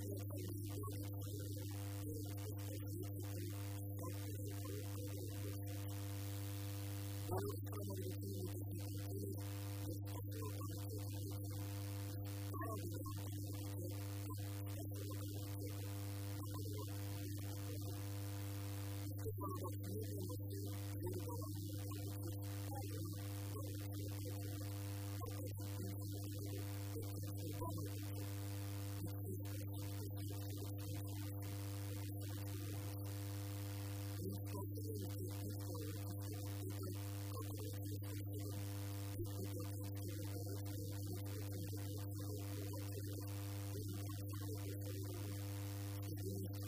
It's a very big scenario, and it's a very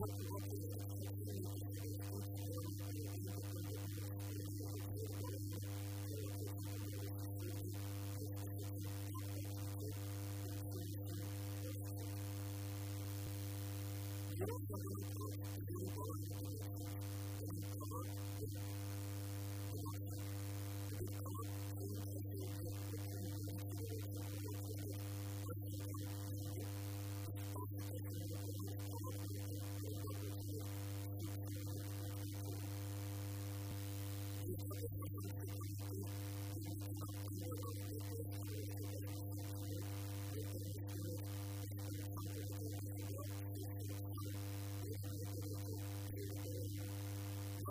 R. Isisenkva adv station le её csilgaростie ca starat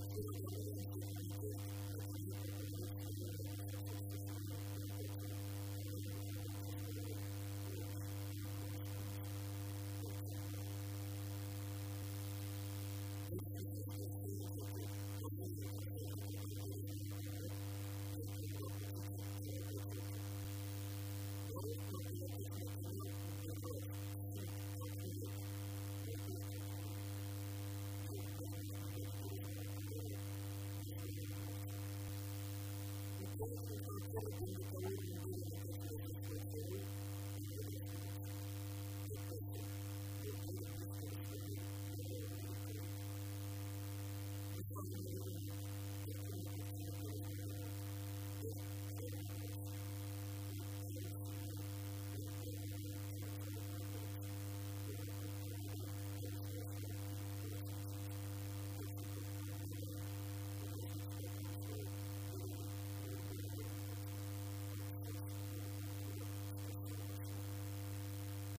I'm going to go to the next one. どうも。